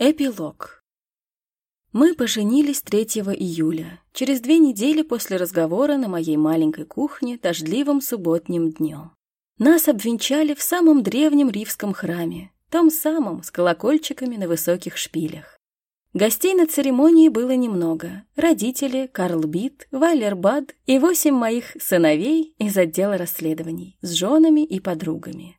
Эпилог. Мы поженились 3 июля, через две недели после разговора на моей маленькой кухне дождливым субботним днем. Нас обвенчали в самом древнем ривском храме, том самом, с колокольчиками на высоких шпилях. Гостей на церемонии было немного. Родители, Карл Бит, Вайлер Бад и восемь моих сыновей из отдела расследований с женами и подругами.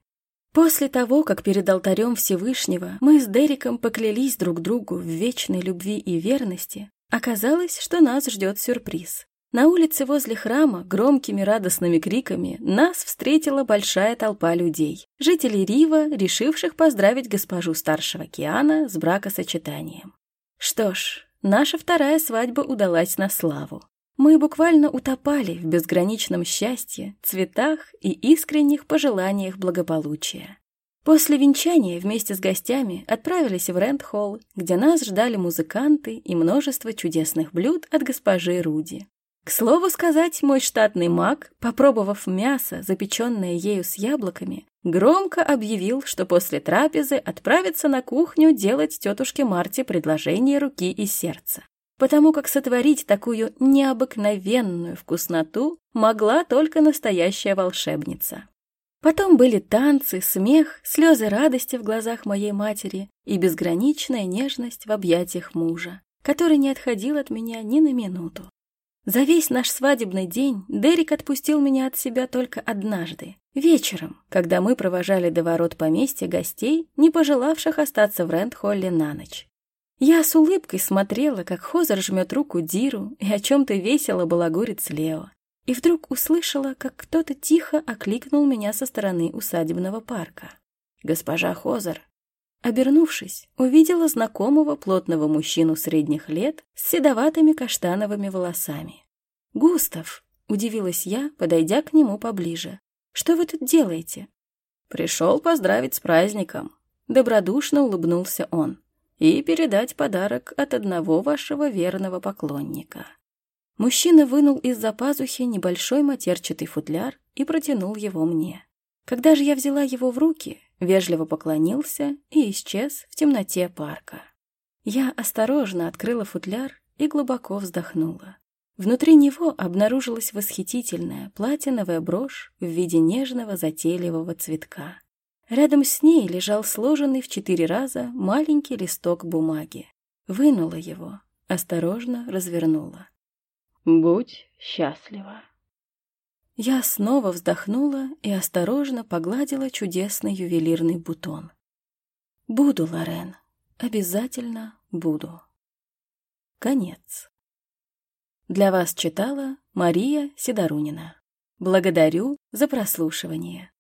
После того, как перед алтарем Всевышнего мы с Дериком поклялись друг другу в вечной любви и верности, оказалось, что нас ждет сюрприз. На улице возле храма громкими радостными криками нас встретила большая толпа людей, жителей Рива, решивших поздравить госпожу старшего океана с бракосочетанием. Что ж, наша вторая свадьба удалась на славу. Мы буквально утопали в безграничном счастье, цветах и искренних пожеланиях благополучия. После венчания вместе с гостями отправились в Рэнд-холл, где нас ждали музыканты и множество чудесных блюд от госпожи Руди. К слову сказать, мой штатный маг, попробовав мясо, запеченное ею с яблоками, громко объявил, что после трапезы отправится на кухню делать тетушке Марте предложение руки и сердца потому как сотворить такую необыкновенную вкусноту могла только настоящая волшебница. Потом были танцы, смех, слезы радости в глазах моей матери и безграничная нежность в объятиях мужа, который не отходил от меня ни на минуту. За весь наш свадебный день Дерек отпустил меня от себя только однажды, вечером, когда мы провожали до ворот поместья гостей, не пожелавших остаться в Рэнд-Холле на ночь. Я с улыбкой смотрела, как Хозер жмет руку Диру и о чем-то весело балагурит с Лео. И вдруг услышала, как кто-то тихо окликнул меня со стороны усадебного парка. «Госпожа Хозер!» Обернувшись, увидела знакомого плотного мужчину средних лет с седоватыми каштановыми волосами. «Густав!» — удивилась я, подойдя к нему поближе. «Что вы тут делаете?» «Пришел поздравить с праздником», — добродушно улыбнулся он и передать подарок от одного вашего верного поклонника». Мужчина вынул из-за пазухи небольшой матерчатый футляр и протянул его мне. Когда же я взяла его в руки, вежливо поклонился и исчез в темноте парка. Я осторожно открыла футляр и глубоко вздохнула. Внутри него обнаружилась восхитительная платиновая брошь в виде нежного затейливого цветка. Рядом с ней лежал сложенный в четыре раза маленький листок бумаги. Вынула его, осторожно развернула. «Будь счастлива». Я снова вздохнула и осторожно погладила чудесный ювелирный бутон. «Буду, Лорен, обязательно буду». Конец. Для вас читала Мария Сидорунина. Благодарю за прослушивание.